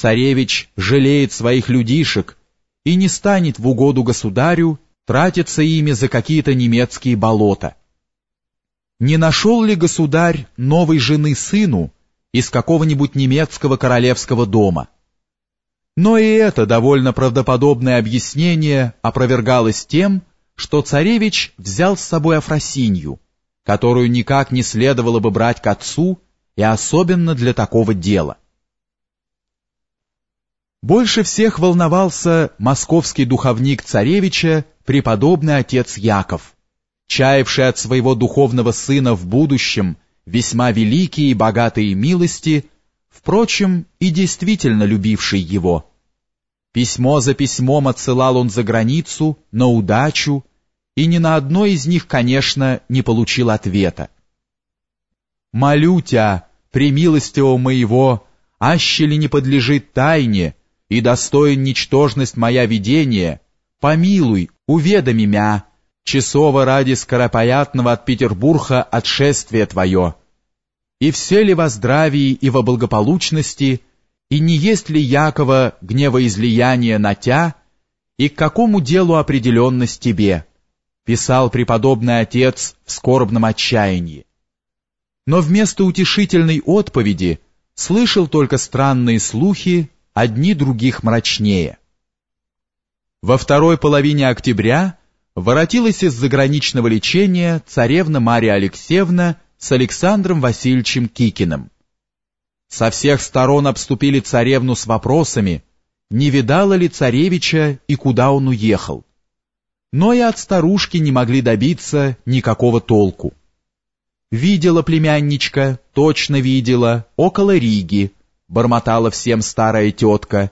царевич жалеет своих людишек и не станет в угоду государю тратиться ими за какие-то немецкие болота. Не нашел ли государь новой жены сыну из какого-нибудь немецкого королевского дома? Но и это довольно правдоподобное объяснение опровергалось тем, что царевич взял с собой Афросинью, которую никак не следовало бы брать к отцу, и особенно для такого дела. Больше всех волновался московский духовник царевича, преподобный отец Яков, чаявший от своего духовного сына в будущем весьма великие и богатые милости, впрочем, и действительно любивший его. Письмо за письмом отсылал он за границу, на удачу, и ни на одно из них, конечно, не получил ответа. «Молю тебя, премилостиво моего, аще ли не подлежит тайне, и достоин ничтожность моя видения, помилуй, уведоми мя, часово ради скоропоятного от Петербурга отшествия твое. И все ли во здравии и во благополучности, и не есть ли Якова гневоизлияние на тя, и к какому делу определенность тебе?» писал преподобный отец в скорбном отчаянии. Но вместо утешительной отповеди слышал только странные слухи, одни других мрачнее. Во второй половине октября воротилась из заграничного лечения царевна Мария Алексеевна с Александром Васильевичем Кикиным. Со всех сторон обступили царевну с вопросами, не видала ли царевича и куда он уехал но и от старушки не могли добиться никакого толку. Видела племянничка, точно видела, около Риги, бормотала всем старая тетка.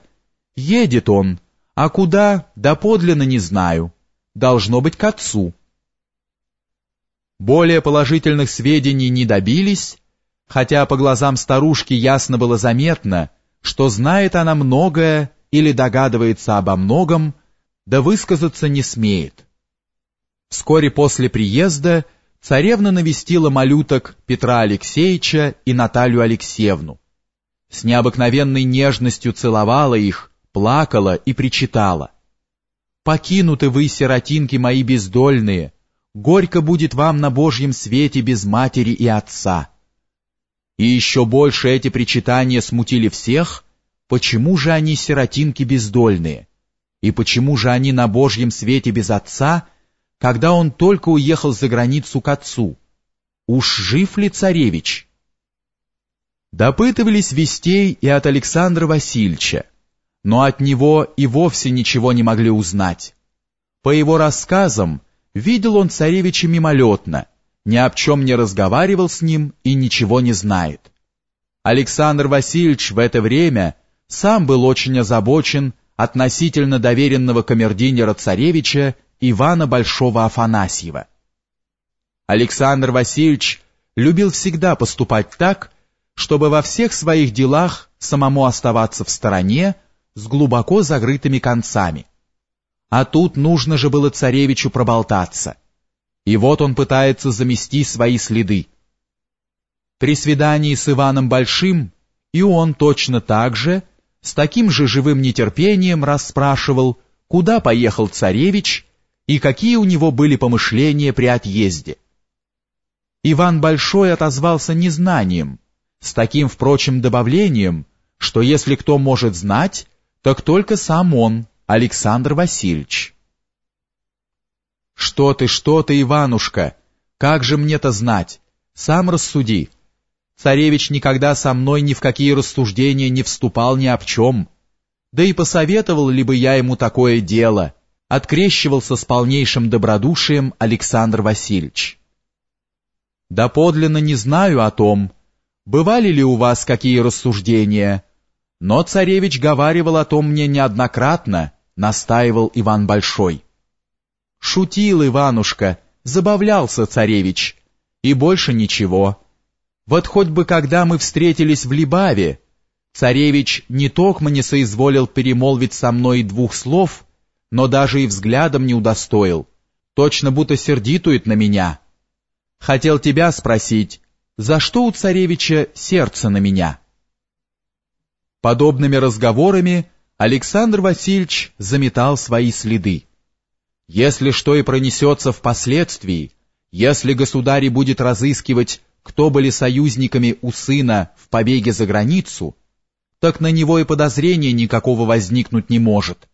Едет он, а куда, доподлинно не знаю. Должно быть к отцу. Более положительных сведений не добились, хотя по глазам старушки ясно было заметно, что знает она многое или догадывается обо многом, да высказаться не смеет. Вскоре после приезда царевна навестила малюток Петра Алексеевича и Наталью Алексеевну. С необыкновенной нежностью целовала их, плакала и причитала. «Покинуты вы, сиротинки мои бездольные, горько будет вам на Божьем свете без матери и отца». И еще больше эти причитания смутили всех, почему же они сиротинки бездольные? И почему же они на Божьем свете без отца, когда он только уехал за границу к отцу? Уж жив ли царевич? Допытывались вестей и от Александра Васильевича, но от него и вовсе ничего не могли узнать. По его рассказам, видел он царевича мимолетно, ни о чем не разговаривал с ним и ничего не знает. Александр Васильевич в это время сам был очень озабочен относительно доверенного камердинера царевича Ивана Большого Афанасьева. Александр Васильевич любил всегда поступать так, чтобы во всех своих делах самому оставаться в стороне с глубоко закрытыми концами. А тут нужно же было царевичу проболтаться. И вот он пытается замести свои следы. При свидании с Иваном Большим и он точно так же с таким же живым нетерпением расспрашивал, куда поехал царевич и какие у него были помышления при отъезде. Иван Большой отозвался незнанием, с таким, впрочем, добавлением, что если кто может знать, так только сам он, Александр Васильевич. «Что ты, что ты, Иванушка? Как же мне-то знать? Сам рассуди. Царевич никогда со мной ни в какие рассуждения не вступал ни об чем. Да и посоветовал ли бы я ему такое дело, открещивался с полнейшим добродушием Александр Васильевич. Да подлинно не знаю о том, бывали ли у вас какие рассуждения, но царевич говаривал о том мне неоднократно, настаивал Иван Большой. Шутил Иванушка, забавлялся царевич, и больше ничего. Вот хоть бы когда мы встретились в Либаве, царевич не токмо не соизволил перемолвить со мной двух слов, но даже и взглядом не удостоил, точно будто сердитует на меня. Хотел тебя спросить, за что у царевича сердце на меня?» Подобными разговорами Александр Васильевич заметал свои следы. Если что и пронесется впоследствии, если государь будет разыскивать, кто были союзниками у сына в побеге за границу, так на него и подозрения никакого возникнуть не может,